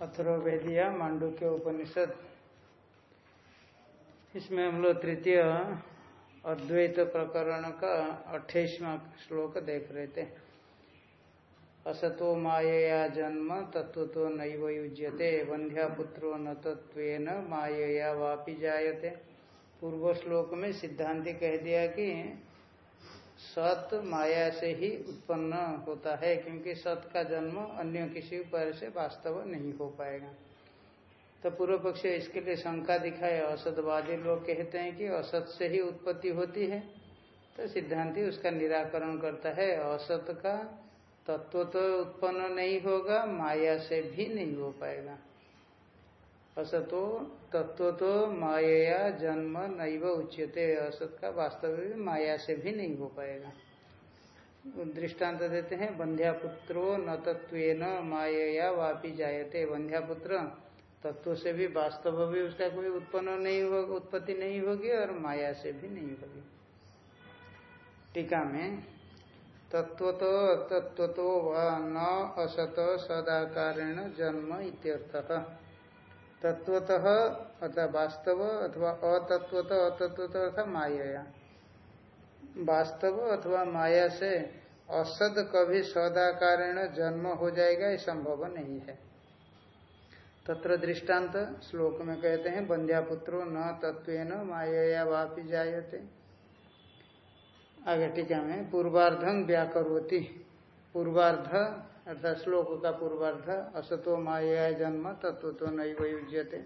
अथर्वेदिया मांडू के उपनिषद। इसमें हम लोग तृतीय अद्वैत प्रकरण का अट्ठाईसवा श्लोक देख रहे थे। असतो मायया जन्म तत्व तो नैव युज्यते वंध्या पुत्रो न तत्व मायया वापि जायते। पूर्व श्लोक में सिद्धांति कह दिया कि सत माया से ही उत्पन्न होता है, क्योंकि सत का जन्म अन्य किसी उपाय से वास्तव नहीं हो पाएगा। तो पूर्व पक्ष इसके लिए शंका दिखाए, असतवादी लोग कहते हैं कि असत से ही उत्पत्ति होती है तो सिद्धांति उसका निराकरण करता है। असत का तत्व तो उत्पन्न नहीं होगा, माया से भी नहीं हो पाएगा। असतो तत्व तो माया जन्म नैव उच्यते। असत का वास्तव में माया से भी नहीं हो पाएगा। दृष्टांत देते हैं बंध्या पुत्रो न तत्व न माया वापी जायते। बंध्या पुत्र तत्व से भी वास्तव भी उसका कोई उत्पन्न नहीं होगा उत्पत्ति नहीं होगी और माया से भी नहीं होगी। टीका में तत्व तो तत्व तो न असत सदाकारेण जन्म इत्यर्थ। तत्वतः अथवा वास्तव अथवा अतत्वत अतत्वत अर्थात माया। वास्तव अथवा माया से असद कभी सदाकारेण जन्म हो जाएगा, ये संभव नहीं है। तत्र दृष्टांत श्लोक में कहते हैं, बंध्या पुत्रो न तत्व माया वापि जायते। आगे टीका में पूर्वार्धम व्याकरोति। पूर्वार्ध अर्थात श्लोक का पूर्वार्ध, असतो माया जन्म तत्व तो नहीं युज्यते।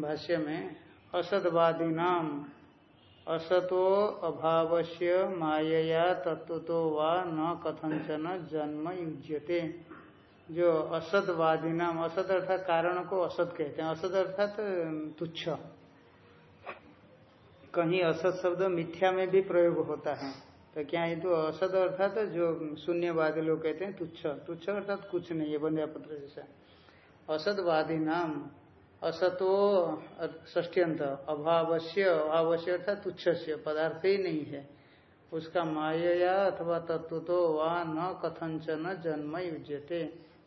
भाष्य में, असदवादी नाम, असतो अभावस्य मायया तत्व तो वा न कथंचन जन्म युज्यते। जो असतवादी नाम असत अर्थात कारण को असत कहते हैं। असत अर्थात तुच्छ। कहीं असत शब्द मिथ्या में भी प्रयोग होता है। तो क्या ये तो असत अर्थात जो शून्यवादी लोग कहते हैं, तुच्छ। तुच्छ अर्थात कुछ नहीं है बंध्या पत्र जैसा। असतवादी नाम, असतो ष्ट्यंत अभावश्य अभावश्य अर्थात तुच्छ से पदार्थ ही नहीं है। उसका माया अथवा तत्व तो वह न कथंचन जन्म युजते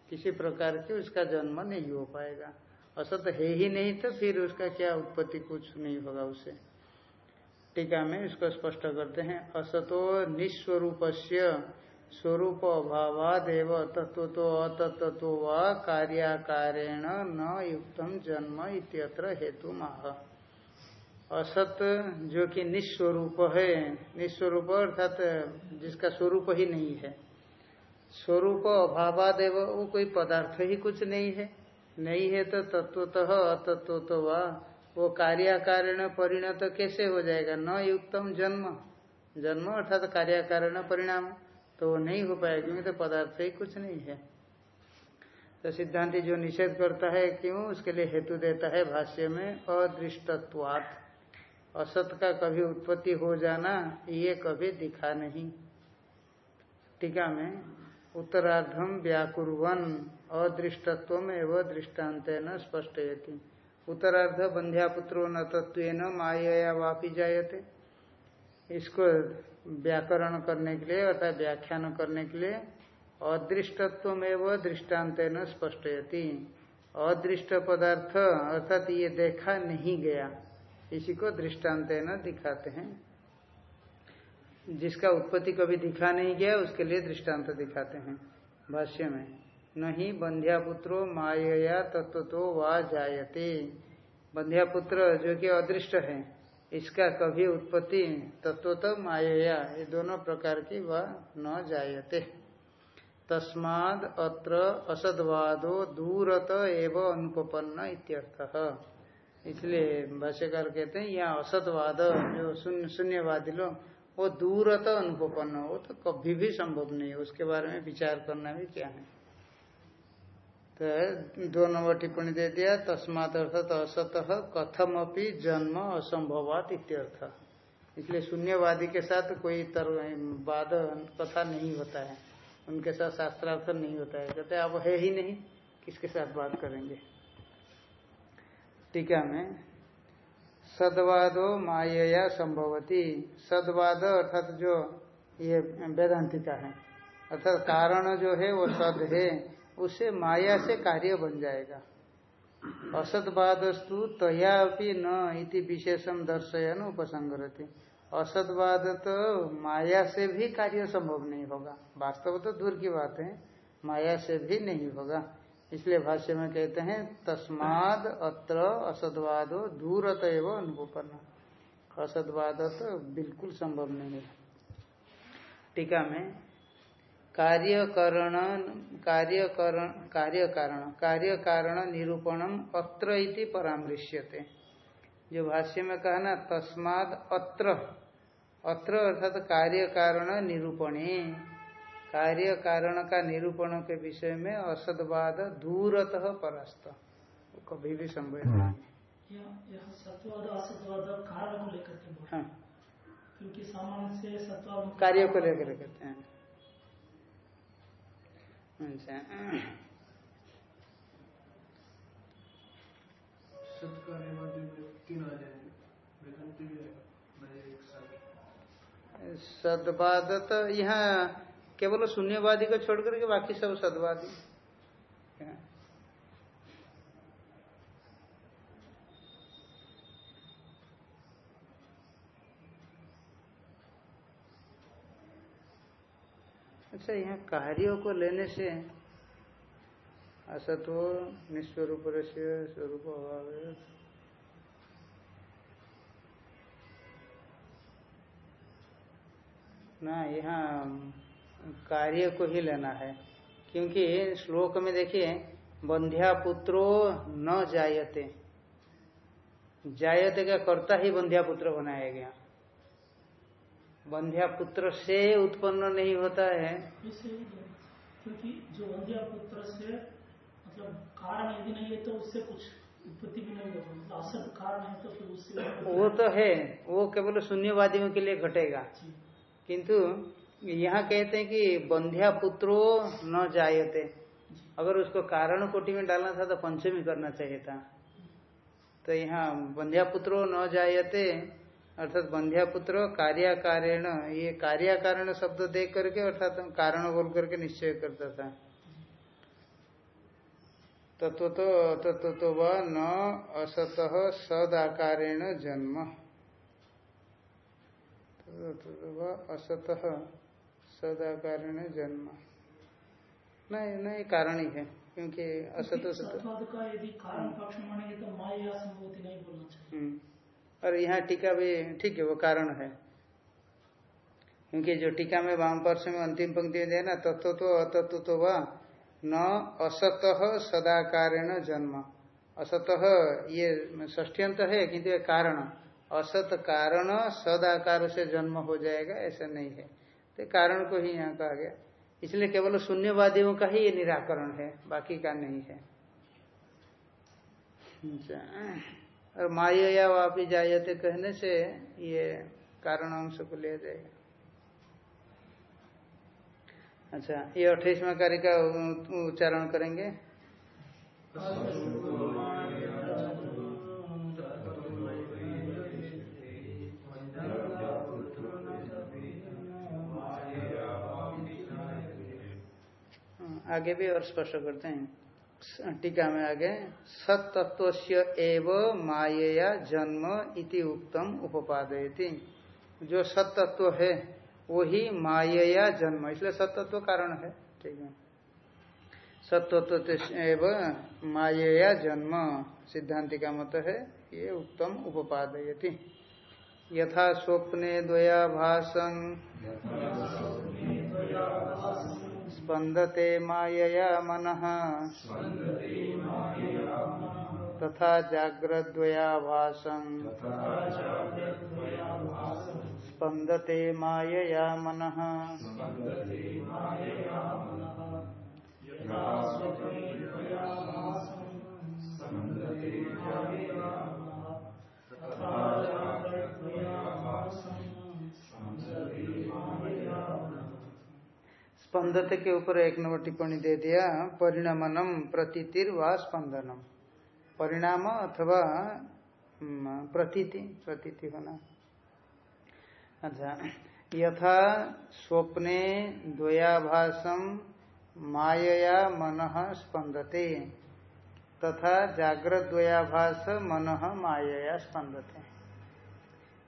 किसी प्रकार की उसका जन्म नहीं हो पाएगा। असत है ही नहीं तो फिर उसका क्या उत्पत्ति कुछ नहीं होगा उसे। टीका में इसको स्पष्ट करते हैं, असतो निस्वरूप स्वरूप अभावादेव तत्व तो अतत्व व कार्याकारेण न युक्तम जन्म इत्यत्र हेतु माह असत जो कि निस्वरूप है, निस्वरूप अर्थात जिसका स्वरूप ही नहीं है। स्वरूप अभावादेव वो कोई पदार्थ ही कुछ नहीं है। नहीं है तो तत्वतः तो वो कार्याकारण परिणत तो कैसे हो जाएगा? न युक्तम जन्म। जन्म अर्थात कार्याकारण परिणाम। तो वो नहीं हो पाएगा, क्योंकि तो पदार्थ ही कुछ नहीं है। तो सिद्धांति जो निषेध करता है, क्यों? उसके लिए हेतु देता है भाष्य में, अदृष्टत्वात्। असत का कभी उत्पत्ति हो जाना, ये कभी दिखा नहीं। टीका में उत्तरार्धम व्याकुर्वन अदृष्टत्व एवं दृष्टांत न स्पष्ट उत्तरार्ध बंध्यापुत्रो न तत्व माया वापी जायते। इसको व्याकरण करने के लिए अर्थात व्याख्यान करने के लिए अदृष्टत्व एवं दृष्टांत न स्पष्टयति। अदृष्ट पदार्थ अर्थात ये देखा नहीं गया, इसी को दृष्टांत न दिखाते हैं। जिसका उत्पत्ति कभी दिखा नहीं गया, उसके लिए दृष्टांत दिखाते हैं भाष्य में। नहीं बंध्यापुत्रो माया तत्व तो वा जायते। बंध्यापुत्र जो कि अदृष्ट है, इसका कभी उत्पत्ति तत्व तो माया ये दोनों प्रकार की वह न जायते। तस्माद अत्र असदवादो दूरत एवं अनुपन्न इत्यर्थ। इसलिए भाष्यकार कहते हैं, यहाँ असदवाद, जो शून्यवादी लोग, वो दूरत अनुपन्न हो तो कभी भी संभव नहीं है, उसके बारे में विचार करना भी क्या है। तो दो नंबर टिप्पणी दे दिया, तस्मात अर्थात असत कथम अपनी जन्म असंभवात इत्यर्थ। इसलिए शून्यवादी के साथ कोई तर, वाद, कथा नहीं होता है। उनके साथ शास्त्रार्थ नहीं होता है। कहते अब है ही नहीं, किसके साथ बात करेंगे? टीका में, सदवादो माया संभवती। सदवाद अर्थात जो ये वेदांतिका है, अर्थात कारण जो है वो सद है। उससे माया से कार्य बन जाएगा। असतवादस्तु तया न इति विशेषम दर्शयन उपसंगरति असतवाद तो माया से भी कार्य संभव नहीं होगा। वास्तव तो दूर की बात है, माया से भी नहीं होगा। इसलिए भाष्य में कहते हैं, तस्माद अत्र असदवाद दूरत एवं अनुभवना असदवाद तो बिल्कुल संभव नहीं है। टीका में कार्यकरण कार्यकरण कार्य कारण कार्य कारण निरूपणम अत्र इति परामृश्यते। जो भाष्य में कहा ना तस्माद अत्र। अत्र अर्थात कार्य कारण निरूपणे। कार्य कारण का निरूपण के विषय में असदवाद दूरतः परास्त। कभी भी संभव नहीं। हाँ। क्योंकि सामान्य से कार्य को लेकर कहते हैं। अच्छा सदवाद तो यहाँ केवल शून्यवादी को छोड़ करके बाकी सब सदवादी। अच्छा यहाँ कार्यों को लेने से असत्व निस्वरूप स्वरूप अभाव। ना, यहाँ कार्य को ही लेना है, क्योंकि श्लोक में देखिए, बंध्या पुत्रो न जायते। जायते का कर्ता ही बंध्या पुत्र बनाया गया। बंध्या पुत्र से उत्पन्न नहीं होता है। क्योंकि जो बंध्या पुत्र से मतलब कारण यदि नहीं है तो उससे कुछ उत्पत्ति भी नहीं होती मतलब कारण है तो फिर उससे वो तो है वो केवल शून्यवादियों के लिए घटेगा। किंतु यहाँ कहते हैं कि बंध्या पुत्रो न जायते। अगर उसको कारण कोटि में डालना था तो पंचमी करना चाहिए था। तो यहाँ बंध्या पुत्रो न जायते अर्थात बंध्या पुत्र कार्याकारेण ये कार्याकारण शब्द देख करके अर्थात कारण बोल करके निश्चय करता था। तत्व तो तत्व तो वह न असत सदाकारेण जन्म। असत सदाकारेण जन्म। नहीं नहीं कारण ही है क्योंकि असत का यदि कारण पक्ष मानेंगे तो माया संभूति नहीं बोलना चाहिए। हम्म। और यहाँ टीका भी ठीक है, वो कारण है। क्योंकि जो टीका में वाम पर्श में अंतिम पंक्ति में ना तत्व तो अतत्व तो वह न असत सदाकारेण जन्म। असत ये ष्ठ्यंत है, किंतु ये कारण। असत कारण सदाकार से जन्म हो जाएगा, ऐसा नहीं है। तो कारण को ही यहाँ कहा गया। इसलिए केवल शून्यवादियों का ही ये निराकरण है, बाकी का नहीं है। अच्छा। और माया वापी जायते कहने से ये कारण अंश को लिया जाएगा अच्छा ये अट्ठाईसवा कार्य का उच्चारण करेंगे। आगे भी और स्पष्ट करते हैं। टीका में आगे सत्तत्व एव माया जन्म इति उत्तम उपादयती। जो सत्तत्व है, वही माया जन्म, इसलिए सत्तत्व कारण है। ठीक है। सत्तत्व एव माया जन्म, सिद्धांति का मत है, ये उत्तम उपादयती। यथा स्वप्ने द्वया स्पंदते मायया मन। तथा जाग्रद्वयाभासं स्पंदते मायया मन। स्पंदत के ऊपर एक नंबर टिप्पणी दे दिया, परिणामनम प्रतीतिर व स्पंदनम। परिणाम अथवा प्रतीति प्रतीति होना। अच्छा यथा स्वप्ने द्वयाभासम मायया मन स्पंदते, तथा जागृद्वयाभास मन मायया स्पंदते।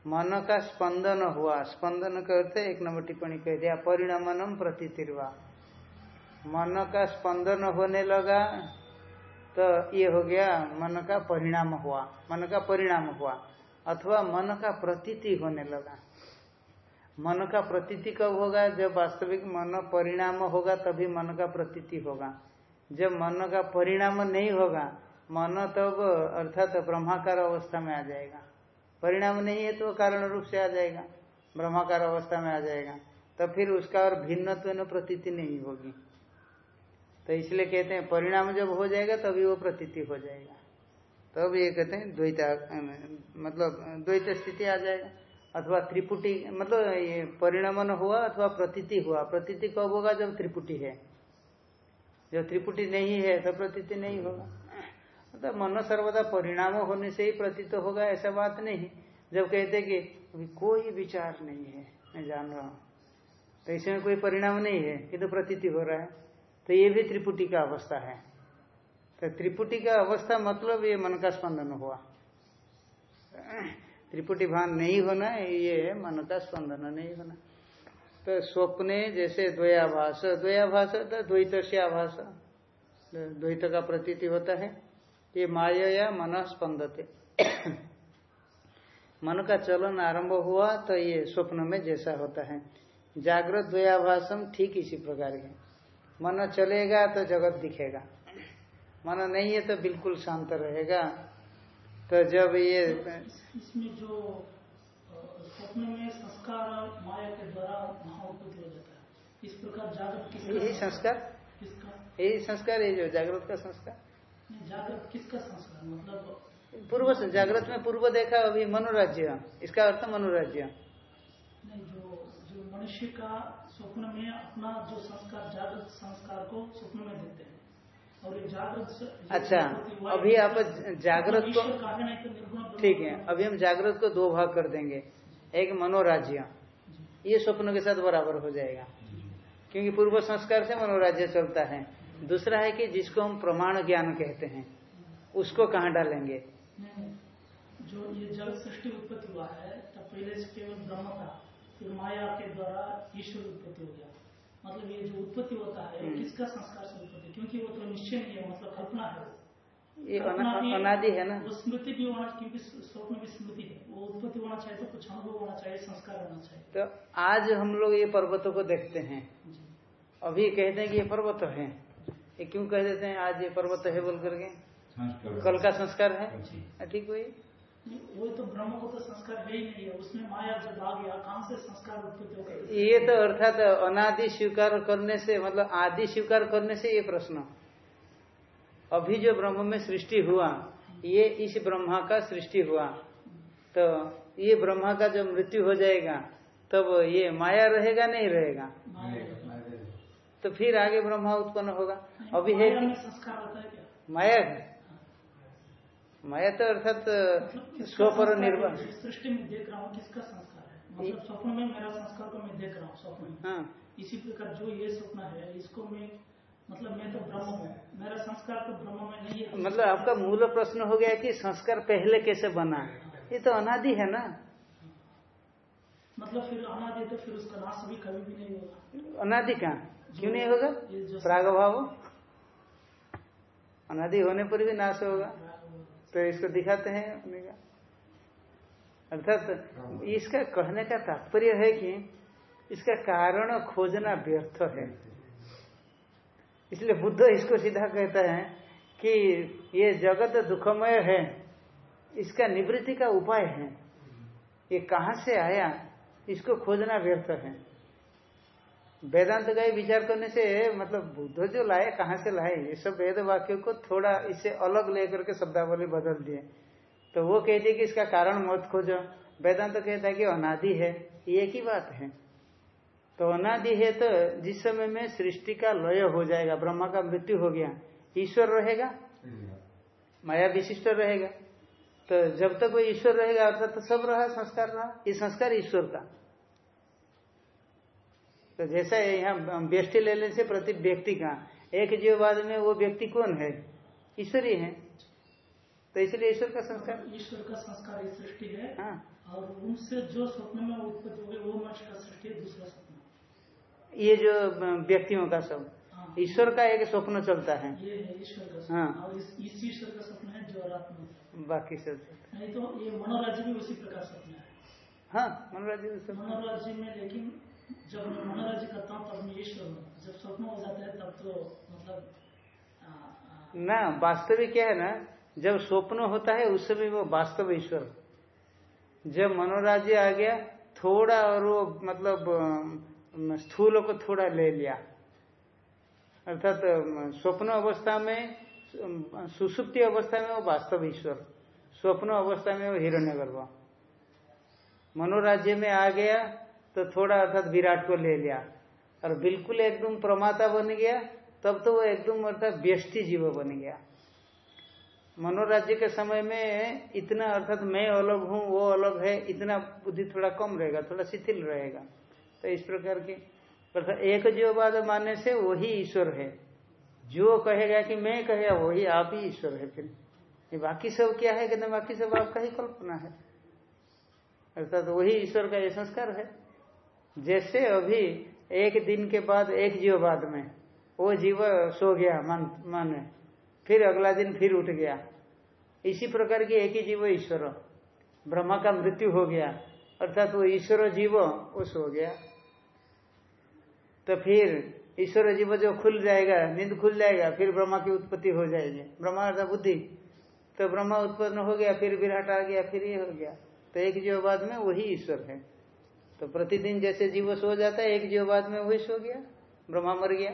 मन का स्पंदन हुआ स्पंदन करते एक नंबर टिप्पणी कह दिया परिणामनम प्रतितिर्वा मन का स्पंदन होने लगा तो ये हो गया मन का परिणाम हुआ मन का परिणाम हुआ अथवा मन का प्रतीति होने लगा मन का प्रतीति कब होगा जब वास्तविक मन परिणाम होगा तभी मन का प्रतीति होगा जब मन का परिणाम नहीं होगा मन तब अर्थात तो ब्रह्माकार अवस्था में आ जाएगा परिणाम नहीं है तो कारण रूप से आ जाएगा, ब्रह्माकार अवस्था में आ जाएगा। तब फिर उसका और भिन्न तो प्रतीति नहीं होगी। तो इसलिए कहते हैं, परिणाम जब हो जाएगा, तभी वो प्रतीति हो जाएगा। तब ये कहते हैं, द्वैता मतलब द्वैत स्थिति आ जाएगा। अथवा त्रिपुटी मतलब ये परिणामन हुआ अथवा प्रतीति हुआ। प्रतीति कब होगा? जब त्रिपुटी है। जब त्रिपुटी नहीं है तो प्रतीति नहीं होगा। मतलब मन सर्वदा परिणाम होने से ही प्रतीत होगा, ऐसा बात नहीं। जब कहते कि अभी कोई विचार नहीं है, मैं जान रहा हूँ तो इसमें कोई परिणाम नहीं है ये तो प्रतीति हो रहा है। तो ये भी त्रिपुटी का अवस्था है। तो त्रिपुटी का अवस्था मतलब ये मन का स्पंदन हुआ। त्रिपुटी भान नहीं होना, ये मन का स्पंदन नहीं होना। तो स्वप्ने जैसे द्वयाभास द्वयाभास तो द्वैत से आभास, द्वैत का प्रतीति होता है। ये माया या मन स्पंदते मन का चलन आरंभ हुआ तो ये स्वप्न में जैसा होता है। जागृत द्वयाभासम ठीक इसी प्रकार के मन चलेगा तो जगत दिखेगा। मन नहीं है तो बिल्कुल शांत रहेगा। तो जब ये इसमें जो स्वप्न में संस्कार माया के द्वारा हो जाता है। इस प्रकार जागृत यही संस्कार? यही संस्कार ये जो जागृत का संस्कार। जागृत किसका संस्कार? मतलब पूर्व जागृत में पूर्व देखा अभी मनोराज्य। इसका अर्थ मनोराज्य। नहीं जो जो मनुष्य का स्वप्न में अपना जो संस्कार जागृत संस्कार को स्वप्न में देते हैं। और जागृत अच्छा अभी आप जागृत को तो ठीक है अभी हम जागृत को दो भाग कर देंगे। एक मनोराज्य। ये स्वप्न के साथ बराबर हो जाएगा। क्योंकि पूर्व संस्कार से मनोराज्य चलता है। दूसरा है कि जिसको हम प्रमाण ज्ञान कहते हैं उसको कहाँ डालेंगे? जो ये जल सृष्टि उत्पत्ति हुआ है तब पहले से केवल ब्रह्म था फिर माया के द्वारा ईश्वर उत्पत्ति हो गया। मतलब ये जो उत्पत्ति होता है हम्म। किसका संस्कार से उत्पत्ति क्योंकि वो तो निश्चय नहीं है मतलब कल्पना है। ये अनादि है ना? वो स्मृति भी होना क्योंकि स्वप्न भी स्मृति है। वो उत्पत्ति होना चाहिए तो कुछ अनुभव होना चाहिए संस्कार होना चाहिए। तो आज हम लोग ये पर्वतों को देखते हैं। अभी कहते हैं कि ये पर्वत है। ये क्यों कह देते हैं आज ये पर्वत है बोल करके? कल का संस्कार है? ठीक हुई वो तो ब्रह्म को तो संस्कार है ही नहीं है उसमें माया जब आ गया कहाँ से संस्कार उत्पत्ति होगा? ये तो अर्थात अनादि स्वीकार करने से मतलब आदि स्वीकार करने से ये प्रश्न। अभी जो ब्रह्म में सृष्टि हुआ ये इस ब्रह्मा का सृष्टि हुआ। तो ये ब्रह्मा का जब मृत्यु हो जाएगा तब ये माया रहेगा नहीं रहेगा? तो फिर आगे ब्रह्मा उत्पन्न होगा। अभी है माया माया तो अर्थात स्वपर निर्भर। सृष्टि में देख रहा हूँ किसका संस्कार है? मतलब स्वप्न में मेरा संस्कार को मैं देख रहा हूँ स्वप्न में। हाँ। इसी प्रकार जो ये स्वप्न है इसको मैं मतलब मैं तो ब्रह्म हूँ। मेरा संस्कार तो ब्रह्म में नहीं है। मतलब आपका मूल प्रश्न हो गया कि संस्कार पहले कैसे बना? ये तो अनादि है ना। मतलब फिर अनादि तो फिर उसका नाश भी कभी भी नहीं होगा। अनादि कहाँ? क्यों नहीं होगा? प्राग भाव अनादि होने पर भी नाश होगा। तो इसको दिखाते हैं अर्थात इसका कहने का तात्पर्य है कि इसका कारण खोजना व्यर्थ है। इसलिए बुद्ध इसको सीधा कहता है कि ये जगत दुखमय है इसका निवृत्ति का उपाय है। ये कहाँ से आया? इसको खोजना व्यर्थ है। वेदांत का विचार करने से मतलब बुद्ध जो लाए कहाँ से लाए ये सब वेद वाक्यों को थोड़ा इससे अलग लेकर के शब्दावली बदल दिए। तो वो कहते कि इसका कारण मत खोजो। वेदांत तो कहता है कि अनादि है ये ही बात है। तो अनादि है तो जिस समय में सृष्टि का लय हो जाएगा ब्रह्मा का मृत्यु हो गया ईश्वर रहेगा? माया विशिष्ट रहेगा। तो जब तक वो ईश्वर रहेगा अर्थात तो सब रहा संस्कार रहा ये संस्कार ईश्वर का। तो जैसा यहाँ व्यष्टि लेने से प्रति व्यक्ति का एक जीववाद में वो व्यक्ति कौन है? ईश्वर ही। है तो इसलिए ईश्वर का संस्कार। ईश्वर का संस्कार सृष्टि है हाँ। और उनसे जो स्वप्न में उत्पत्ति हो गई वो मनुष्य का सृष्टि है दूसरा स्वप्न। ये जो व्यक्तियों का सब। ईश्वर का एक स्वप्न चलता है। ये है ईश्वर का स्वप्न। हाँ। और इस इस ईश्वर का स्वप्न है जो आत्मा बाकी सब। नहीं तो ये मनोराज्य भी उसी प्रकार स्वप्न है। हाँ मनोराज्य मनोराज्य में लेकिन जब मैं मनोराज्य करता हूँ तब मैं ईश्वर हूँ। जब स्वप्न हो जाता है तब तो मतलब ना वास्तविक क्या है ना जब स्वप्न होता है उस समय वो वास्तव ईश्वर। जब मनोराज्य आ गया थोड़ा और वो मतलब स्थूल को थोड़ा ले लिया। अर्थात स्वप्न अवस्था में सुसुप्ति अवस्था में वो वास्तव ईश्वर। स्वप्न अवस्था में वो हिरण्य गर्भ मनोराज्य में आ गया तो थोड़ा अर्थात विराट को ले लिया। और बिल्कुल एकदम प्रमाता बन गया, तब तो वो एकदम अर्थात व्यष्टि जीव बन गया। मनोराज्य के समय में इतना अर्थात मैं अलग हूँ, वो अलग है, इतना बुद्धि थोड़ा कम रहेगा, थोड़ा शिथिल रहेगा। तो इस प्रकार की अर्थात एक जीववाद मानने से वही ईश्वर है। जो कहेगा कि मैं कहेगा, वही आप ही ईश्वर है फिर। ये बाकी सब क्या है कहते बाकी सब आपका ही कल्पना है? अर्थात वही ईश्वर का ये संस्कार है। जैसे अभी एक दिन के बाद एक जीववाद में, वो जीव सो गया, मन, माने। फिर अगला दिन फिर उठ गया। इसी प्रकार की एक ही जीव ईश्वर। ब्रह्मा का मृत्यु हो गया। अर्थात वो ईश्वर जीव वो सो गया। तो फिर ईश्वर जीव जो खुल जाएगा, नींद खुल जाएगा, फिर ब्रह्मा की उत्पत्ति हो जाएगी। ब्रह्मा अर्थात बुद्धि तो ब्रह्मा उत्पन्न हो गया, फिर विराट आ गया, फिर ये हो गया। तो एक जीव बाद में वही ईश्वर है। तो प्रतिदिन जैसे जीव सो जाता है, एक जीव बाद में वही सो गया। ब्रह्मा मर गया।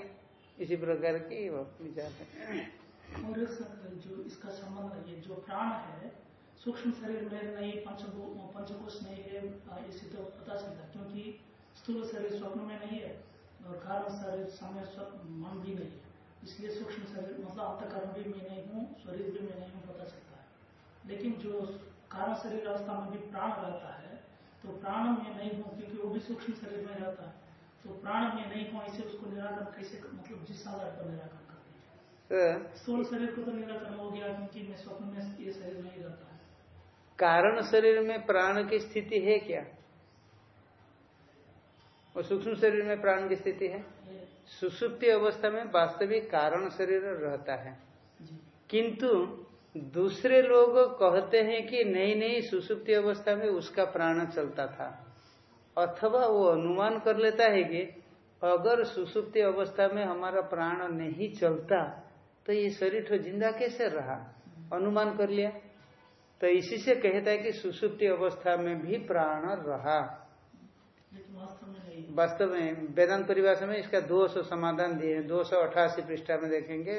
इसी प्रकार की वो विचार है। और जो इसका संबंध जो प्राण है, सूक्ष्म शरीर में नहीं पंचकोश नहीं है इसी तो पता चलता क्योंकि स्थूल शरीर स्वप्न में नहीं है। और कारण शरीर समय मन भी नहीं है। इसलिए सूक्ष्म शरीर मतलब अंतकरण भी मैं नहीं हूँ शरीर भी मैं नहीं हूँ पता चलता है। लेकिन जो कारण शरीर अवस्था में भी प्राण रहता है तो प्राण में नहीं हूँ क्योंकि वो भी सूक्ष्म शरीर में रहता है। तो प्राण में नहीं हूँ ऐसे उसको निराकरण कैसे मतलब जिस आधार पर निराकरण करते हैं तो स्थूल शरीर को तो निराकरण हो गया क्योंकि मैं स्वप्न में ये शरीर नहीं रहता है। कारण शरीर में प्राण की स्थिति है क्या? और सूक्ष्म शरीर में प्राण की स्थिति है। सुसुप्ति अवस्था में वास्तविक कारण शरीर रहता है। किंतु दूसरे लोग कहते हैं कि नहीं नहीं सुसुप्ति अवस्था में उसका प्राण चलता था। अथवा वो अनुमान कर लेता है कि अगर सुसुप्ति अवस्था में हमारा प्राण नहीं चलता तो ये शरीर तो ज़िंदा कैसे रहा? अनुमान कर लिया। तो इसी से कहता है कि सुसुप्ति अवस्था में भी प्राण रहा। वास्तव में वेदांत परिभाषा में इसका दो सौ समाधान दिए हैं। दो सौ अठासी पृष्ठा में देखेंगे।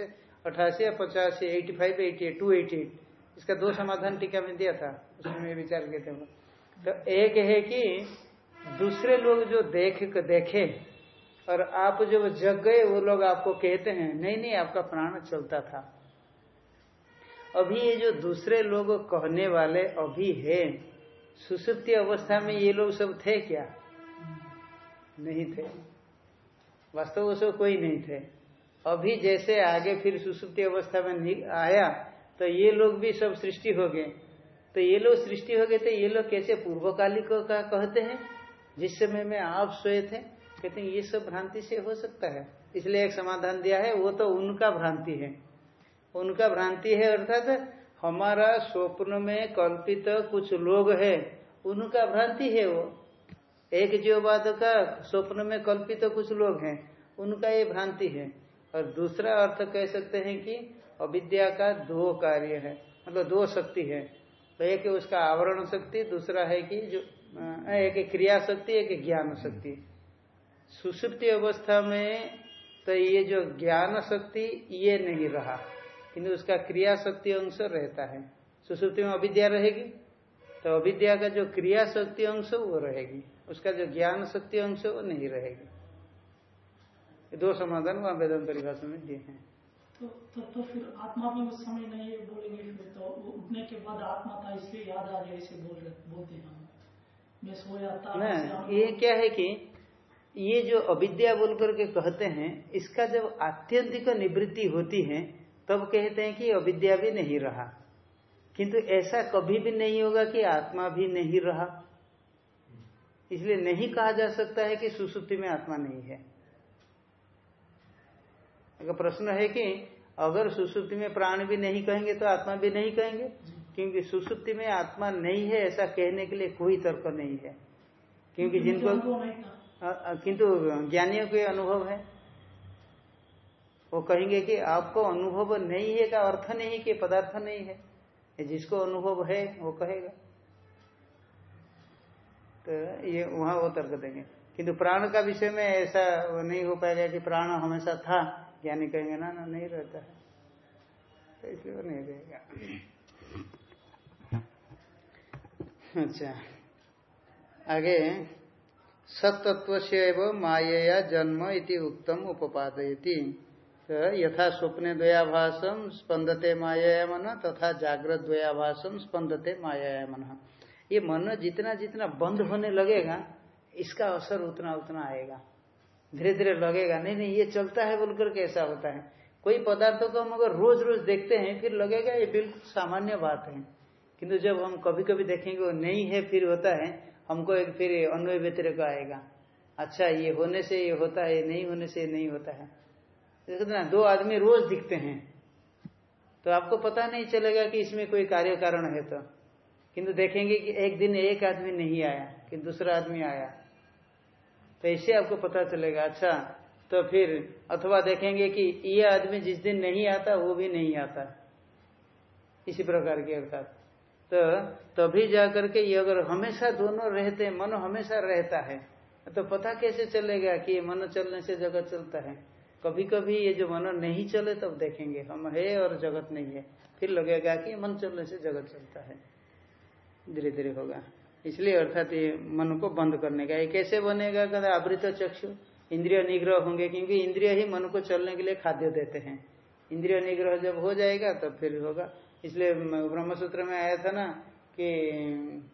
अठासी या पचासी eighty five eighty eight to eighty eight इसका दो समाधान टीका में दिया था। उसमें विचार थे तो एक है कि दूसरे लोग जो देख, देखे और आप जब जग गए, वो लोग आपको कहते हैं, नहीं नहीं, आपका प्राण चलता था। अभी ये जो दूसरे लोग कहने वाले अभी है, सुसुप्ति अवस्था में ये लोग सब थे क्या? नहीं थे। वास्तव सब कोई नहीं थे। अभी जैसे आगे फिर सुसुप्ति अवस्था में आया तो ये लोग भी सब सृष्टि हो गए। तो ये लोग सृष्टि हो गए तो ये लोग कैसे पूर्वकालिक का कहते हैं? जिस समय में आप सोए थे, कहते हैं, ये सब भ्रांति से हो सकता है। इसलिए एक समाधान दिया है, वो तो उनका भ्रांति है। उनका भ्रांति है, अर्थात हमारा स्वप्न में कल्पित कुछ लोग है, उनका भ्रांति है वो। एक जीववाद का स्वप्न में कल्पित तो कुछ लोग हैं, उनका ये भ्रांति है। और दूसरा अर्थ कह सकते हैं कि अविद्या का दो कार्य है मतलब दो शक्ति है। तो एक उसका आवरण शक्ति, दूसरा है कि जो एक क्रिया शक्ति, एक ज्ञान शक्ति। सुसुप्ति अवस्था में तो ये जो ज्ञान शक्ति, ये नहीं रहा, किंतु उसका क्रिया शक्ति अंश रहता है। सुसुप्ति में अविद्या रहेगी तो अविद्या का जो क्रिया शक्ति अंश वो रहेगी। उसका जो ज्ञान शक्ति अंश वो नहीं रहेगा। ये दो समाधान वहाँ वेदन परिभाषा में दिए हैं। तो तो, तो फिर आत्मा भी उस समय नहीं है बोलेंगे फिर तो उठने के बाद आत्मा था इसलिए याद आ गया इसे बोल बोलते हैं मैं सोया था ना ये क्या है कि ये जो अविद्या बोल करके कहते हैं इसका जब आत्यंतिक निवृत्ति होती है तब कहते हैं कि अविद्या भी नहीं रहा। किंतु ऐसा कभी भी नहीं होगा कि आत्मा भी नहीं रहा। इसलिए नहीं कहा जा सकता है कि सुसुप्ति में आत्मा नहीं है। अगर प्रश्न है कि अगर सुसुप्ति में प्राण भी नहीं कहेंगे तो आत्मा भी नहीं कहेंगे? क्योंकि सुसुप्ति में आत्मा नहीं है ऐसा कहने के लिए कोई तर्क नहीं है। क्योंकि जिनको किंतु ज्ञानियों के अनुभव है। वो कहेंगे कि आपको अनुभव नहीं है का अर्थ नहीं कि पदार्थ नहीं है। जिसको अनुभव है वो कहेगा। तो ये वहाँ वो तर्क देंगे किंतु प्राण का विषय में ऐसा नहीं हो पाएगा कि प्राण हमेशा था, ज्ञानी कहेंगे, ना ना, नहीं रहता है। तो इसलिए वो नहीं रहेगा। अच्छा। आगे सत्तत्व से माया जन्म इति उत्तम उपादयती तो यथा स्वप्ने द्वयाभाषम स्पंदते माया मन, तथा जागृत द्वयाभाषम स्पंदते माया मन। ये मन जितना जितना बंद होने लगेगा, इसका असर उतना उतना आएगा। धीरे धीरे लगेगा। नहीं नहीं, ये चलता है बोलकर कैसा होता है। कोई पदार्थों को हम अगर रोज रोज देखते हैं, फिर लगेगा ये बिल्कुल सामान्य बात है। किंतु जब हम कभी कभी देखेंगे नहीं है, फिर होता है, हमको एक फिर अन्वय व्यतिरिक आएगा। अच्छा ये होने से ये होता है नहीं होने से नहीं होता है। देखते ना, दो आदमी रोज दिखते हैं। तो आपको पता नहीं चलेगा कि इसमें कोई कार्य कारण है तो। किंतु देखेंगे कि एक दिन एक आदमी नहीं आया, कि दूसरा आदमी आया। तो इससे आपको पता चलेगा अच्छा तो फिर, अथवा देखेंगे कि ये आदमी जिस दिन नहीं आता, वो भी नहीं आता। इसी प्रकार के अर्थात। तो तभी जाकर के ये अगर हमेशा दोनों रहते, मन हमेशा रहता है तो पता कैसे चलेगा कि मन चलने से जगत चलता है? कभी कभी ये जो मन नहीं चले, तब देखेंगे, हम है और जगत नहीं है। फिर लगेगा कि मन चलने से जगत चलता है। धीरे धीरे होगा। इसलिए अर्थात ये मन को बंद करने का, ये कैसे बनेगा? कहते आवृत चक्षु। इंद्रिय निग्रह होंगे क्योंकि इंद्रिय ही मन को चलने के लिए खाद्य देते हैं। इंद्रिय निग्रह जब हो जाएगा, तब तो फिर होगा। इसलिए ब्रह्मसूत्र में आया था ना कि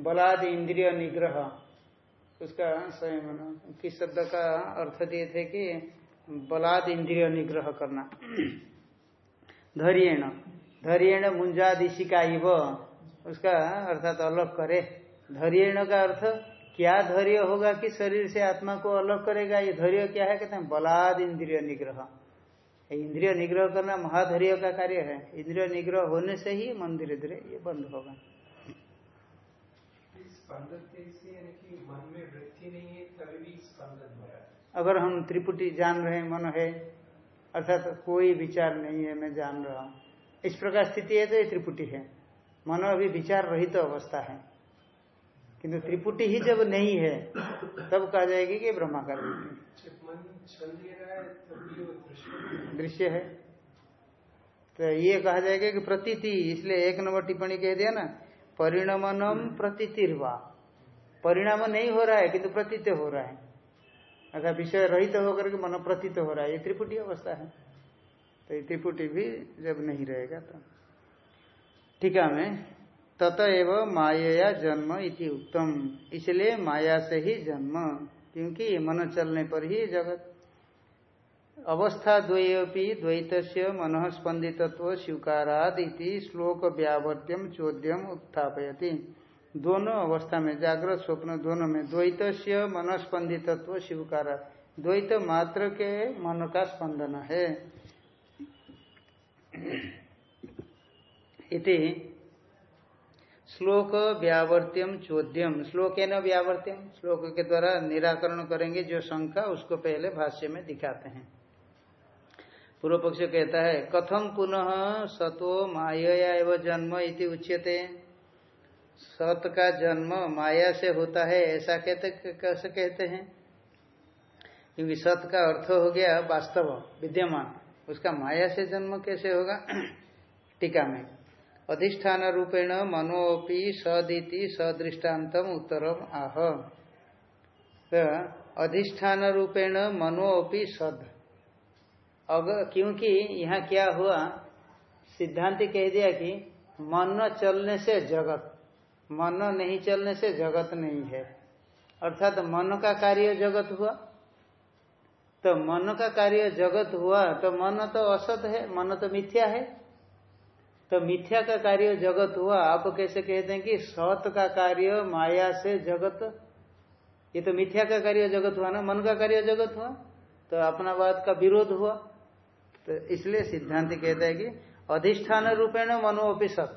बलाद इंद्रिय निग्रह। उसका स्वयं किस शब्द का अर्थ दिए थे कि बलाद इंद्रिय निग्रह करना। धैर्यण। धैर्यण मुंजादिशिका इव। उसका अर्थात अलग करे। धैर्य का अर्थ क्या धैर्य होगा कि शरीर से आत्मा को अलग करेगा? ये धैर्य क्या है? कहते हैं बलाद इंद्रिय निग्रह। इंद्रिय निग्रह करना महाधैर्य का कार्य है। इंद्रिय निग्रह होने से ही मन धीरे धीरे ये बंद होगा। अगर हम त्रिपुटी जान रहे मन है अर्थात कोई विचार नहीं है मैं जान रहा हूँ। इस प्रकार स्थिति है तो ये त्रिपुटी है। मन अभी विचार रहित तो अवस्था है। किंतु त्रिपुटी ही जब नहीं है तब कहा जाएगी कि ब्रह्माकार दृश्य है। तो ये कहा जाएगा कि प्रतीति इसलिए एक नंबर टिप्पणी कह दिया ना परिणमनम प्रतीतिर्वा। परिणाम नहीं हो रहा है किंतु प्रतीत हो रहा है। अगर विषय रहित तो होकर के मन प्रतीत हो रहा है। ये त्रिपुटी अवस्था है। तो ये त्रिपुटी भी जब नहीं रहेगा तो टीका में ततएव माया जन्म इति उत्तम इसलिए माया से ही जन्म, क्योंकि मन चलने पर ही जगत। अवस्था द्वयपि द्वैत मन स्पंदित्व स्वीकाराद इति श्लोक व्यावर्त्यम चोद्यम उत्थापयति। दोनों अवस्था में जागृत स्वप्न दोनों में द्वैत मन स्पंदित्व स्वीकार द्वैत मात्र के मन का स्पंदन है। इति श्लोक व्यावर्त्यम चोद्यम श्लोक न व्यावर्त्यम श्लोक के द्वारा निराकरण करेंगे जो शंका, उसको पहले भाष्य में दिखाते हैं। पूर्व पक्ष कहता है कथम पुनः सतो माया एवं जन्म इति उच्यते। सत का जन्म माया से होता है, ऐसा कहते, कैसे कहते हैं? क्योंकि सत का अर्थ हो गया वास्तव, विद्यमान। उसका माया से जन्म कैसे होगा? टीका में। अधिष्ठान रूपेण मनोपि सदिति सदृष्टान्तम उत्तरम आह। तो अधिष्ठान रूपेण मनोपि सद। अगर क्योंकि यहाँ क्या हुआ, सिद्धांत कह दिया कि मन चलने से जगत, मन नहीं चलने से जगत नहीं है। अर्थात तो मन का कार्य जगत हुआ। तो मन का कार्य जगत हुआ तो मन तो असत है, मन तो मिथ्या है। तो मिथ्या का कार्य जगत हुआ। आप कैसे कहते हैं कि सत का कार्य माया से जगत? ये तो मिथ्या का कार्य जगत हुआ ना? मन का कार्य जगत हुआ? तो अपना बात का विरोध हुआ। तो इसलिए सिद्धांत कहता है कि अधिष्ठान रूपेण मनोपि सत।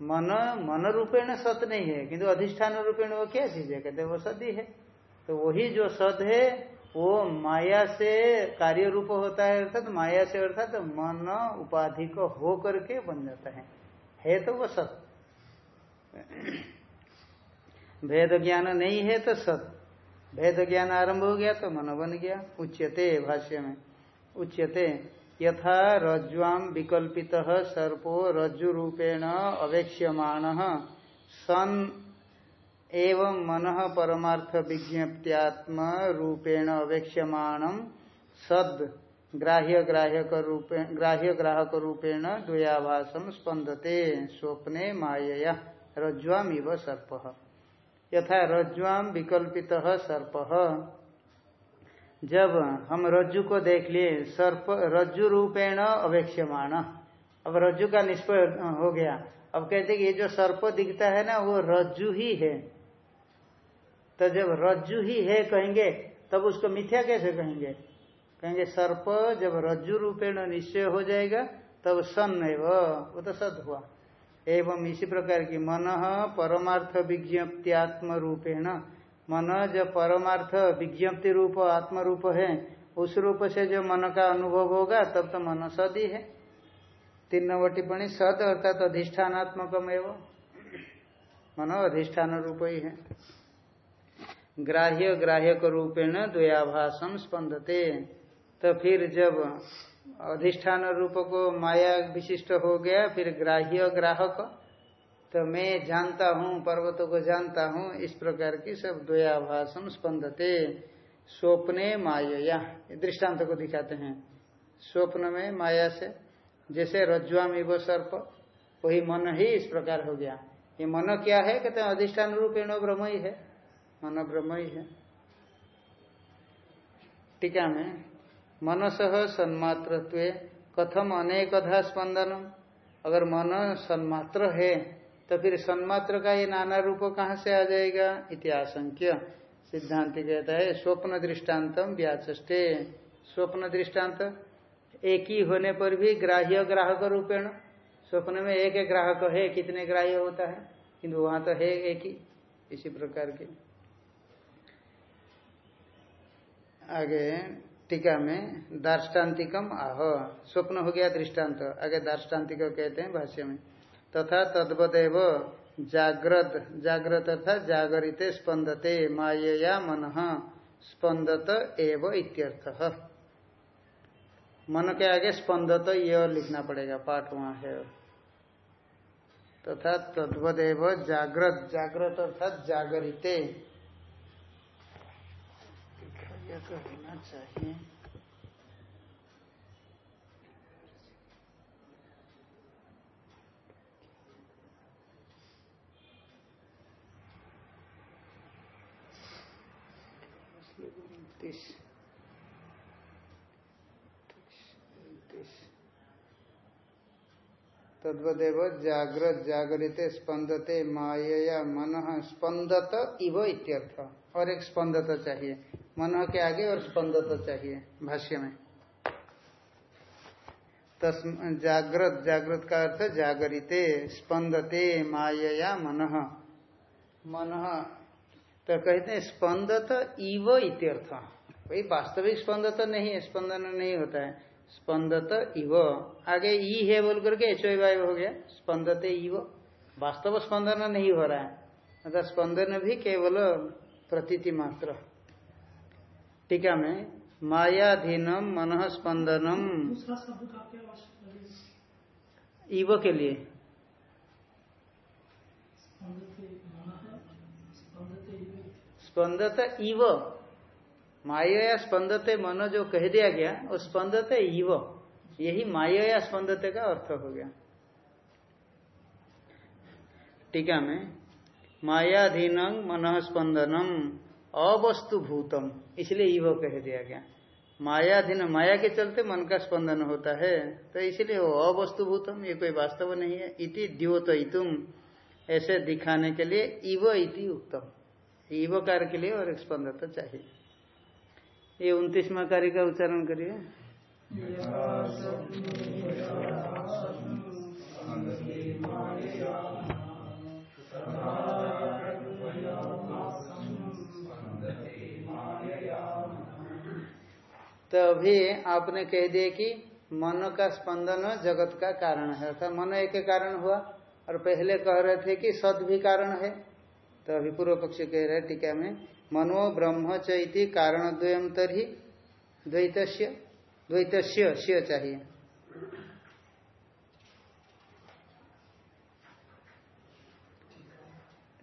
मन मन रूपेण सत नहीं है, किंतु अधिष्ठान रूपेण वो क्या चीज़ है? कहते वो सदी है। तो वही जो सत है वो माया से कार्य रूप होता है अर्थात तो माया से अर्थात तो मन उपाधि को हो करके बन जाता है। है तो वो सत। भेद ज्ञान नहीं है तो सत। भेद ज्ञान आरंभ हो गया तो मन बन गया। उच्यते भाष्य में। उच्यते। यथा रज्वाम विकल्पित सर्पो रज्जु रूपेण अवेक्ष्यमाण। सन एवं मन परमार्थ विज्ञप्त्यात्म रूपेण अवेक्ष्यमाण सद ग्राह्य ग्राहक ग्राह्य ग्राहक रूपेण द्वयाभासम स्पंदते स्वप्ने मायया। रज्वाम इव सर्प। यथा रज्ज्वाम विकल्पित सर्प। जब हम रज्जु को देख लिए, सर्प रज्जु रूपेण अवेक्ष्यमाण। अब रज्जु का निष्पय हो गया। अब कहते कि ये जो सर्प दिखता है ना, वो रज्जु ही है। तो जब रज्जु ही है कहेंगे, तब उसको मिथ्या कैसे कहेंगे? कहेंगे, सर्प जब रज्जु रूपेण निश्चय हो जाएगा, तब सन है वो तो सद हुआ। एवं इसी प्रकार की मन परमार्थ विज्ञप्त्यात्म रूपेण मन जो परमार्थ विज्ञप्ति रूप आत्म रूप है, उस रूप से जो मन का अनुभव होगा, तब तो मन सद ही है। तीन नंबर टिप्पणी, सद अर्थात अधिष्ठानात्मकम एवं मन अधिष्ठान रूप ही है। ग्राह्य ग्राह्यक रूपेण द्वयाभाषम स्पंदते। तो फिर जब अधिष्ठान रूप को माया विशिष्ट हो गया, फिर ग्राह्य ग्राहक तो मैं जानता हूँ, पर्वतों को जानता हूँ, इस प्रकार की सब द्वयाभाषम स्पंदते। स्वप्ने माया दृष्टांत को दिखाते हैं। स्वप्न में माया से, जैसे रज्वाम इव सर्प, वही मन ही इस प्रकार हो गया। ये मन क्या है? कहते हैं, अधिष्ठान रूपेण ब्रह्म ही है। मन ब्रह्म ही। है टीका में, मनस सन्मात्र कथम अनेकधा स्पंदनम। अगर मन सन्मात्र है तो फिर सन्मात्र का ये नाना रूप कहाँ से आ जाएगा? इतिहासंख्य सिद्धांत कहता है, स्वप्न दृष्टान्तम व्याचे स्वप्न दृष्टांत एक ही होने पर भी ग्राह्य ग्राहक रूपेण। स्वप्न में एक ग्राहक है, कितने ग्राह्य होता है? किंतु वहाँ तो है एक ही, इसी प्रकार के। आगे टीका में दार्ष्टान्तिकम आह, स्वप्न हो गया दृष्टांत आगे दार्ष्टान्तिक कहते हैं भाष्य में। तथा तद्वदेव जाग्रत जागृत तथा जागरित स्पंदते मायया मन स्पंदत एव इत्यर्थ। मन के आगे स्पंदत यह लिखना पड़ेगा, पाठ वहाँ है। तथा तद्वदेव जागृत जागृत अर्थात जागरिते। तो होना चाहिए। तद्वदेव जागृत जागृत स्पंदते माया मन स्पंदत इव इत्यर्थ। और एक स्पंदत चाहिए। मन के आगे और स्पंदत चाहिए भाष्य में। जागृत जागृत का अर्थ जागरिते, स्पंदते माया मन। मन तो कहते हैं स्पंदत इव इत्यर्थ। वही वास्तविक स्पंदत नहीं है, स्पंदन नहीं होता है। स्पंदत इव। आगे ई है बोल करके एच वायु हो गया। स्पंदते इव। वास्तव स्पंदन नहीं हो रहा है। अर्थात स्पंदन भी केवल प्रतीति मात्र। टीका में, मायाधीनम मन स्पंदनम ईव के लिए। स्पंदत इव माया या स्पंदते मन जो कह दिया गया, वो स्पंदते इव यही माया या स्पंदते का अर्थ हो गया। टीका में मायाधीन मन स्पंदनम अवस्तु भूतम इसलिए इव कह दिया गया। मायाधीन माया के चलते मन का स्पंदन होता है तो इसलिए वो अवस्तुभूतम, ये कोई वास्तव नहीं है। इति द्योत इतुम, ऐसे दिखाने के लिए इव इति उत्तम। इव कार्य के लिए और एक स्पंदन तो चाहिए। ये उन्तीसवा कार्य का उच्चारण करिए। तो अभी आपने कह दिया कि मन का स्पंदन जगत का कारण है। अर्थात मन एक कारण हुआ और पहले कह रहे थे कि सद भी कारण है। तो अभी पूर्व पक्ष कह रहे टीका में, मनो ब्रह्म चैति कारण द्वयम तरी द्वैत द्वैत चाहिए।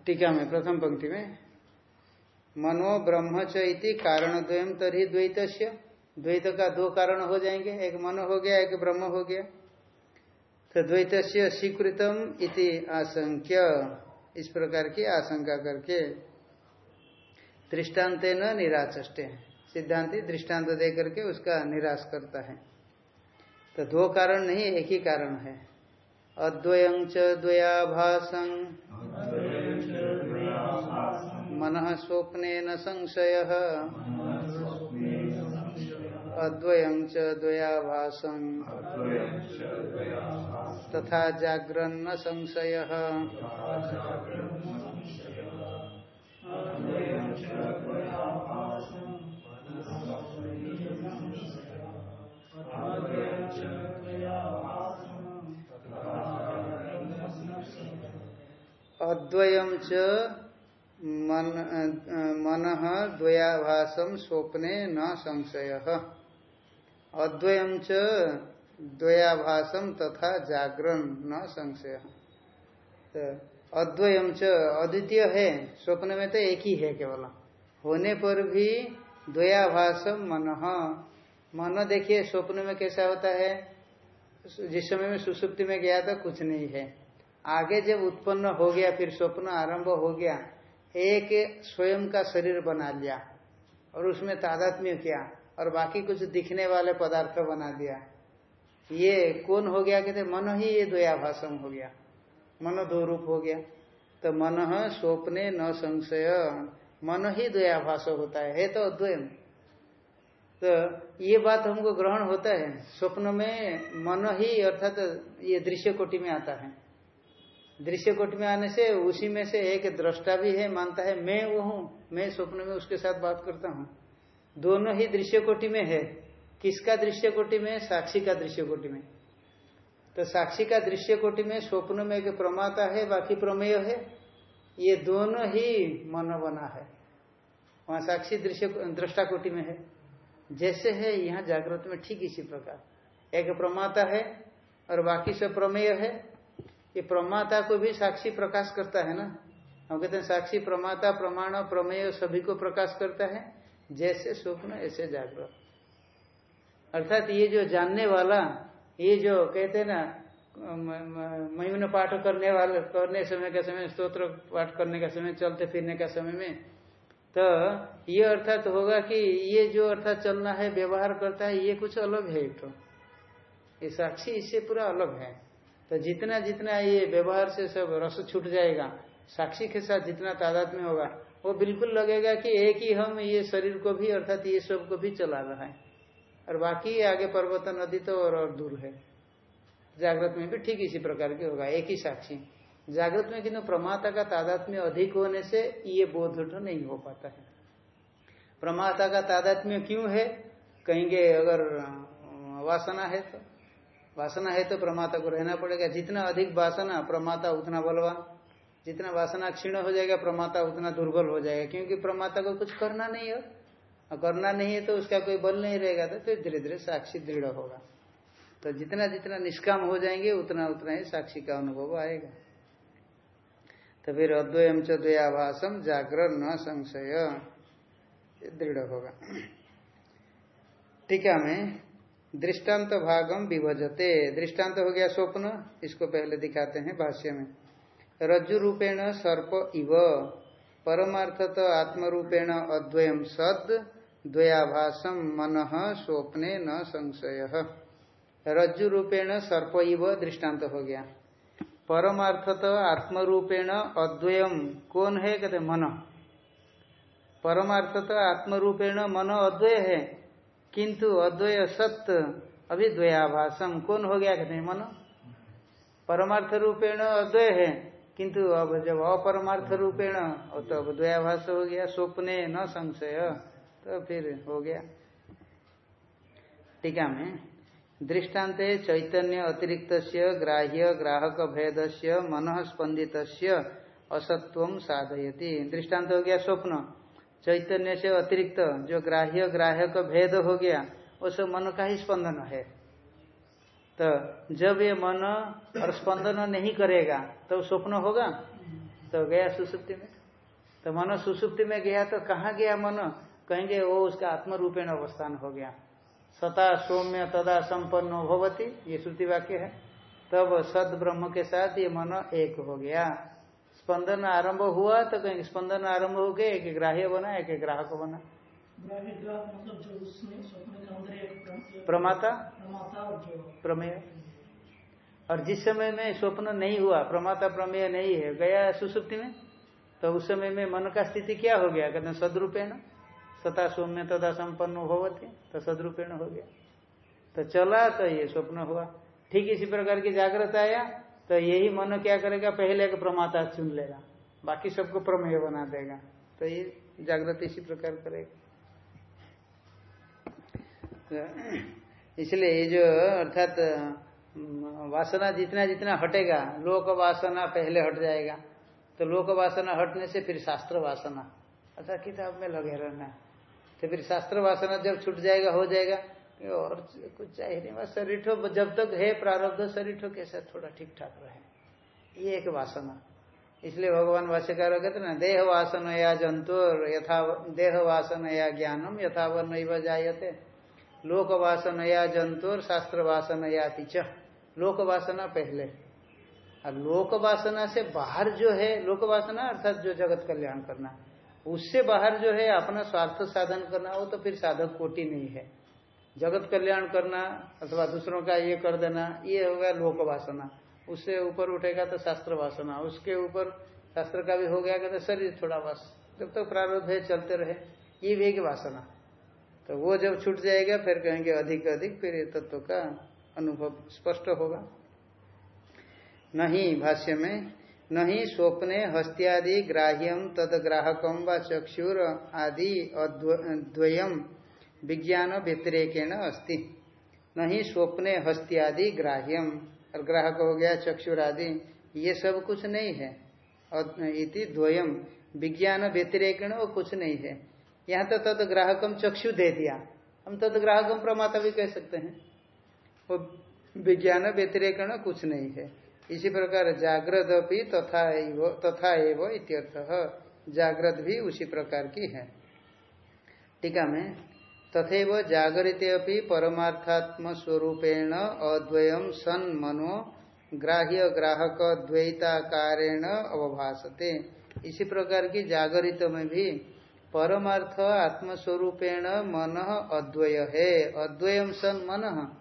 टीका में, प्रथम पंक्ति में, मनो ब्रह्म चैति कारण द्वयम तरी द्वैत द्वैत का दो कारण हो जाएँगे एक मन हो गया एक ब्रह्म हो गया। तो द्वैत से स्वीकृतम इति आशंक्य इस प्रकार की आशंका करके। दृष्टांत न निराचे सिद्धांति दृष्टांत दे करके उसका निराश करता है। तो दो कारण नहीं एक ही कारण है। अद्वयं च द्वयाभासं। मन स्वप्ने न संशय। अद्वयं च द्वयाभासं। तथा जाग्रन्न संशय। अद्वयं च मन मन द्वयाभासम स्वप्ने न संशय। अद्वयम च द्वयाभासम तथा जागरण, न संशय। तो अद्वयम च अद्वितीय है, स्वप्न में तो एक ही है केवल। होने पर भी द्वयाभासम मन। मन देखिए, स्वप्न में कैसा होता है? जिस समय में सुसुप्ति में गया था, कुछ नहीं है। आगे जब उत्पन्न हो गया, फिर स्वप्न आरंभ हो गया, एक स्वयं का शरीर बना लिया और उसमें तादात्म्य किया। और बाकी कुछ दिखने वाले पदार्थ बना दिया। ये कौन हो गया? कहते मन ही ये द्वयाभाषम हो गया। मन दो रूप हो गया। तो मन स्वप्ने न संशय। मन ही द्वयाभाष होता है, है तो अद्वयम तो ये बात हमको ग्रहण होता है। स्वप्न में मन ही अर्थात तो ये दृश्य कोटि में आता है। दृश्य कोटि में आने से उसी में से एक दृष्टा भी है मानता है मैं वो हूँ मैं स्वप्न में उसके साथ बात करता हूँ। दोनों ही दृश्य कोटि में है। किसका दृश्य कोटि में? साक्षी का दृश्य कोटि में। तो साक्षी का दृश्य कोटि में स्वप्न में एक प्रमाता है, बाकी प्रमेय है। ये दोनों ही मन बना है। वहाँ साक्षी दृश्य दृष्टा कोटि में है। जैसे है, यहाँ जागृत में ठीक इसी प्रकार। एक प्रमाता है और बाकी सब प्रमेय है। ये प्रमाता को भी साक्षी प्रकाश करता है ना? हम कहते हैं साक्षी प्रमाता, प्रमाण, प्रमेय सभी को प्रकाश करता है। जैसे स्वप्न ऐसे जागृत। अर्थात ये जो जानने वाला, ये जो कहते हैं ना महिमन पाठ करने वाले, करने समय का समय स्त्रोत्र पाठ करने का समय, चलते फिरने का समय में तो ये अर्थात होगा कि ये जो अर्थात चलना है, व्यवहार करता है, ये कुछ अलग है तो। ये साक्षी इससे पूरा अलग है। तो जितना जितना ये व्यवहार से सब रस छूट जाएगा, साक्षी के साथ जितना तादाद में होगा वो बिल्कुल लगेगा कि एक ही हम ये शरीर को भी अर्थात ये सबको भी चला रहा है। और बाकी आगे पर्वत नदी तो और, और दूर है। जागृत में भी ठीक इसी प्रकार की होगा एक ही साक्षी। जागृत में किन्तु प्रमाता का तादात्म्य अधिक होने से ये बोध नहीं हो पाता है। प्रमाता का तादात्म्य क्यों है? कहेंगे अगर वासना है तो। वासना है तो प्रमाता को रहना पड़ेगा। जितना अधिक वासना प्रमाता उतना बलवान। जितना वासना क्षीण हो जाएगा, प्रमाता उतना दुर्बल हो जाएगा, क्योंकि प्रमाता को कुछ करना नहीं है। और करना नहीं है तो उसका कोई बल नहीं रहेगा तो फिर धीरे धीरे साक्षी दृढ़ होगा। तो जितना जितना निष्काम हो जाएँगे, उतना उतना ही साक्षी का अनुभव आएगा। तो फिर अद्वयम च द्वयाभाषम जागरण न संशय। दृढ़ होगा। टीका में दृष्टांत भागम विभजते। दृष्टांत हो गया स्वप्न, इसको पहले दिखाते हैं भाष्य में। रज्जु रूपेण सर्प इव। परमार्थत आत्मरूपेण अद्वयम सद द्वयाभासम मन, स्वप्ने न संशय। रज्जु रूपेण सर्प इव दृष्टांत हो गया। परमार्थत आत्मरूपेण अद्वयम कौन है? कहते मन। परमार्थत आत्मरूपेण मन अद्वय है, किंतु अद्वय सत्य अभी द्वयाभाषम कौन हो गया? कहते मन। परमार्थ रूपेण अद्वय है किंतु अब जब अपरमार्थ रूपेण तो अब द्वयाभाष हो गया, स्वप्ने न संशय तो फिर हो गया। टीका में, दृष्टांत चैतन्य अतिरिक्त ग्राह्य ग्राहक भेद से मन स्पंदित असत्व साधयती। दृष्टांत हो गया स्वप्न। चैतन्य से अतिरिक्त जो ग्राह्य ग्राहक भेद हो गया, वो सब मन का ही स्पंदन है। तो जब ये मन और स्पंदन नहीं करेगा तो स्वप्न होगा? तो गया सुसुप्ति में। तो मन सुसुप्ति में गया तो कहाँ गया मन? कहेंगे वो उसका आत्मरूपेण अवस्थान हो गया। सता सौम्य तदा संपन्न भवती। ये श्रुति वाक्य है। तब सद ब्रह्म के साथ ये मन एक हो गया। स्पंदन आरंभ हुआ तो कहेंगे, स्पंदन आरंभ हो गया, एक ग्राह्य बना एक ग्राहक बना। प्रमाता? प्रमेय? और जिस समय में स्वप्न नहीं हुआ प्रमाता प्रमेय नहीं है गया सुसुप्ति में? तो उस समय में मन का स्थिति क्या हो गया? कहते सदरूपेण। सता सौम्य तथा संपन्न होती तो सदरूपेण हो गया। तो चला तो ये स्वप्न हुआ। ठीक इसी प्रकार की जागृत आया तो यही मन क्या करेगा? पहले एक प्रमाता चुन लेगा। बाकी सबको प्रमेय बना देगा। तो ये जागृत इसी प्रकार करेगा। इसलिए ये जो अर्थात वासना जितना जितना हटेगा, लोक वासना पहले हट जाएगा। तो लोक वासना हटने से फिर शास्त्र वासना। अच्छा किताब में लगे रहना। तो फिर शास्त्र वासना जब छूट जाएगा, हो जाएगा। और कुछ चाहिए नहीं, बस शरीर ठो, जब तक है प्रारब्ध, शरीर ठो कैसे थोड़ा ठीक ठाक रहे। ये एक वासना। इसलिए भगवान भाष्यकार कहते ना, देह वासन या जंतुर यथा, देह वासन या ज्ञानम यथावन जायते। लोक या जंतुर शास्त्र वासन या तिच लोक वासना पहले। और लोक वासना से बाहर जो है लोक वासना अर्थात जो जगत कल्याण करना, उससे बाहर जो है अपना स्वार्थ साधन करना, वो तो फिर साधक कोटि नहीं है। जगत कल्याण करना अथवा दूसरों का ये कर देना, ये होगा लोक वासना उससे ऊपर उठेगा तो शास्त्र वासना उसके ऊपर शास्त्र का भी हो गया, कहते शरीर थोड़ा बस। जब तक तो प्रारब्ध है, चलते रहे। ये वेग वासना तो वो जब छूट जाएगा, फिर कहेंगे अधिक अधिक, फिर ये तत्व का अनुभव स्पष्ट होगा। नहीं भाष्य में, नहीं स्वप्ने हस्त्यादि ग्राह्यम तद ग्राहकम व चक्षुर आदि द्वयम विज्ञान व्यतिरेकेण अस्ति। नहीं स्वप्ने हस्त्यादि ग्राह्यम और ग्राहक हो गया, चक्षुर आदि, ये सब कुछ नहीं है। इति द्वयम विज्ञान व्यतिरेकण वो कुछ नहीं है। यहाँ तो तद ग्राहकम चक्षु दे दिया। हम तद ग्राहकम प्रमाता भी कह सकते हैं। वो विज्ञान व्यतिरेकण कुछ नहीं है। इसी प्रकार जागृत भी तथा तथा एवं इत्यर्थ। जागृत भी उसी प्रकार की है। टीका में तथेव जागृत अपनी परमार्थात्म स्वरूपेण अद्वयम सन मनो ग्राह्य ग्राहक द्वैताकारेण अवभाषते इसी प्रकार की जागरित में भी परमार्थ आत्मस्वरूपेण मन अद्वय है। अद्वयम सन मन।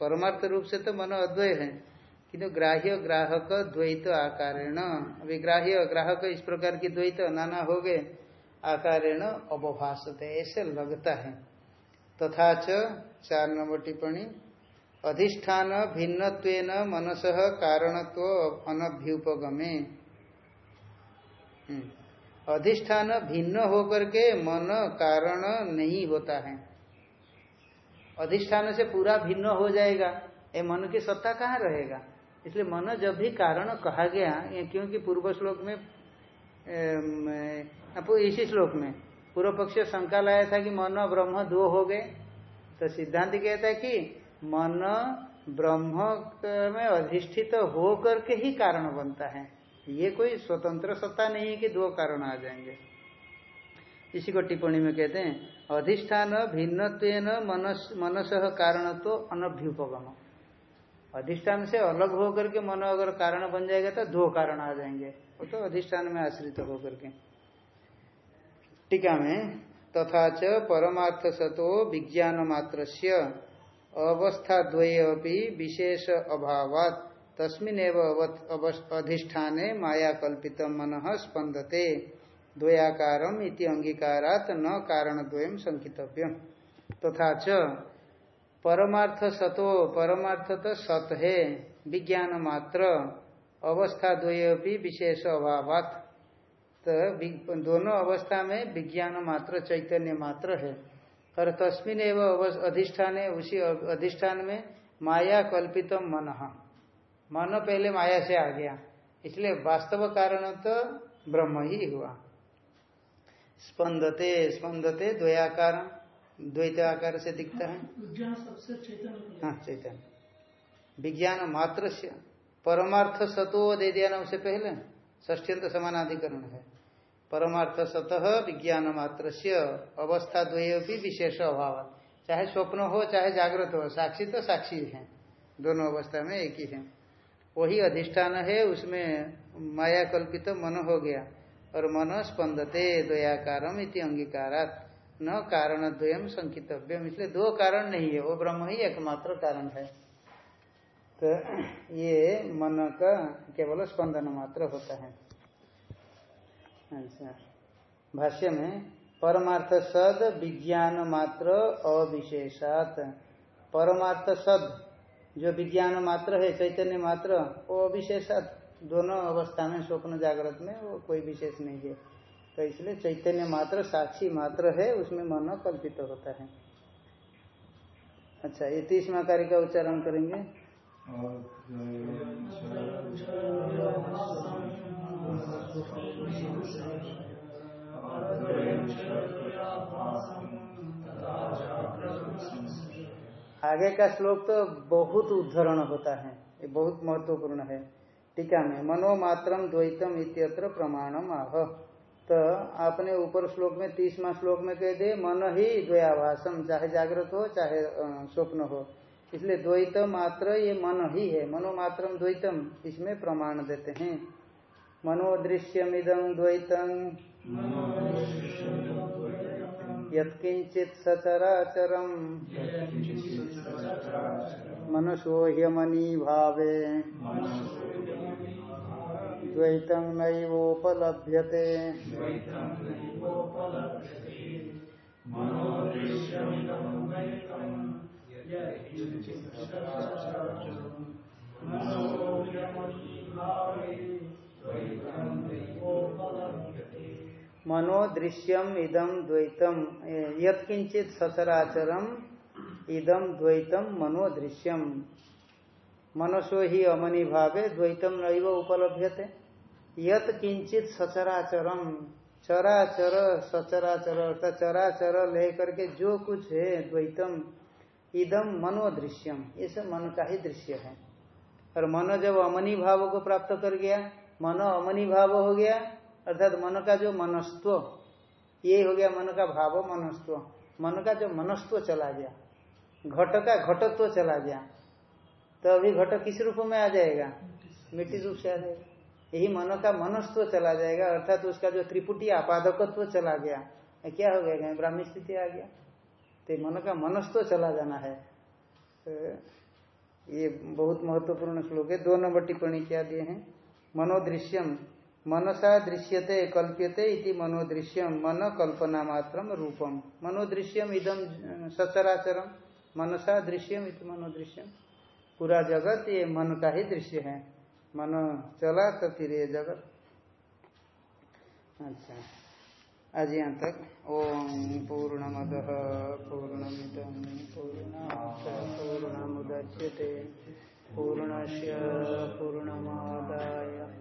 परमार्थ रूप से तो मन अद्वय है। किंतु ग्राह्य ग्राहक द्वैत आकारेण। अभी ग्राह्य ग्राहक इस प्रकार की द्वैत नाना हो गए, आकारेण अवभाषते ऐसे लगता है। तथा तो चार नंबर टिप्पणी, अधिष्ठान भिन्न मनस कारणत्व अनभ्युपगमे। हम्म। अधिष्ठान भिन्न होकर के मन कारण नहीं होता है। अधिष्ठान से पूरा भिन्न हो जाएगा। ये मन की सत्ता कहाँ रहेगा? इसलिए मन जब भी कारण कहा गया क्योंकि पूर्व श्लोक में इसी श्लोक में, पूर्व पक्ष शंका लाया था कि मन, ब्रह्म दो हो गए। तो सिद्धांत कहता है कि मन ब्रह्म में अधिष्ठित होकर के ही कारण बनता है। ये कोई स्वतंत्र सत्ता नहीं है कि दो कारण आ जाएँगे। इसी को टिप्पणी में कहते हैं, अधिष्ठान भिन्न मनस मनस कारण तो अनभ्युपगम। अधिष्ठान से अलग होकर के मन अगर कारण बन जाएगा तो दो कारण आ जाएँगे। वो तो अधिष्ठान में आश्रित तो होकर के। टीका में, तथा च परमार्थ सतो विज्ञान मात्र अवस्था द्वय विशेष अभाव तस्मिन अधिष्ठाने माया कल्पित मन स्पंदते द्वयाकारम इति अंगीकारात न कारण द्वयम संकितव्य तथा च परमार्थ सतो परमार्थ तो सत है विज्ञान मात्र अवस्था द्वय विशेष अभाव तो दोनों अवस्था में विज्ञान मात्र चैतन्य मात्र है। और तस्मिन एवं अधिष्ठान उसी अधिष्ठान में माया कल्पित मन। मन पहले माया से आ गया। इसलिए वास्तव कारण तो ब्रह्म ही हुआ। स्पंदते स्पंदते द्वयाकार द्वैत आकार से दिखता है। विज्ञान सबसे चैतन्य हाँ चैतन्य विज्ञान मात्र से परमार्थ सतो दे दिया ना उसे पहले ष्ठ्यंत समानाधिकरण है। परमार्थ सतह विज्ञान मात्र से अवस्था द्वय भी विशेष अभाव। चाहे स्वप्न हो चाहे जागृत हो साक्षी तो साक्षी है। दोनों अवस्था में एक ही है। वही अधिष्ठान है, उसमें माया कल्पित तो मन हो गया और मन स्पंदते द्वयाकारम इति अंगीकारात। न कारण द्वयम संकितव्यम, इसलिए दो कारण नहीं है, वो ब्रह्म ही एकमात्र कारण है। तो ये मन का केवल स्पंदन मात्र होता है। अच्छा। भाष्य में, परमार्थ सद, विज्ञान मात्र अविशेषात। परमार्थ सद जो विज्ञान मात्र है चैतन्य मात्र वो अविशेषात दोनों अवस्था में स्वप्न जागृत में वो कोई विशेष नहीं है तो इसलिए चैतन्य मात्र साक्षी मात्र है उसमें मन कल्पित तो होता है अच्छा ये तीसवा कार्य का उच्चारण करेंगे आगे का श्लोक तो बहुत उद्धरण होता है ये बहुत महत्वपूर्ण है। टीका में मनोमात्रम द्वैतम इत्यत्र प्रमाणम आह। तो आपने ऊपर श्लोक में तीसवा श्लोक में कह दे मन ही द्वयाभाषम चाहे जागृत हो चाहे स्वप्न हो। इसलिए द्वैत मात्र ये मन ही है मनोमात्रम द्वैतम इसमें प्रमाण देते हैं। मनोदृश्यमिदम द्वैतम। यत्किंचित सचराचरम। मनसो ह्यमनी भावे द्वैतं नैवोपलभ्यते। मनोदृश्यम इदम द्वैतम यत्किंचित सचराचरम इदम द्वैतम मनोदृश्यम। मनसो ही अमनी भावे द्वैतम नैव उपलभ्यते। यत किंचित सचराचरम। चराचर, सचराचर, अर्थात चराचर लेकर के जो कुछ है द्वैतम इदम मनोदृश्यम। ये सब मन का ही दृश्य है। और मन जब अमनी भाव को प्राप्त कर गया, मन अमनी भाव हो गया, अर्थात मन का जो मनस्त्व, ये हो गया मन का भाव मनस्त्व। मन का जो मनस्त्व चला गया। घट का घटत्व तो चला गया। तो अभी घट किस रूप में आ जाएगा? मिट्टी रूप से आ जाएगा। यही मन का मनस्व चला जाएगा, अर्थात तो उसका जो त्रिपुटी आपादकत्व चला गया क्या हो गया? ब्राह्मी स्थिति आ गया। तो मन का मनस्व चला जाना है। तो ये बहुत महत्वपूर्ण श्लोक है। दो नंबर टिप्पणी क्या दिए हैं? मनोदृश्यम। मनसा दृश्यते, कल्प्यते इति मनोदृश्यम। मन कल्पना मात्रम रूपम। मनोदृश्यम इदम सचराचरम। मनसा दृश्यम इत मनोदृश्यम। पूरा जगत ये मन का ही दृश्य है। मन चला तो फिर ये जगत। अच्छा। आज यहाँ तक। ओम पूर्ण मद पूर्ण पूर्णमुदच्यते। पूर्णश पूर्णमादाय।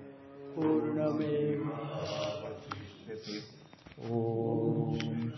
पूर्णमेव ओम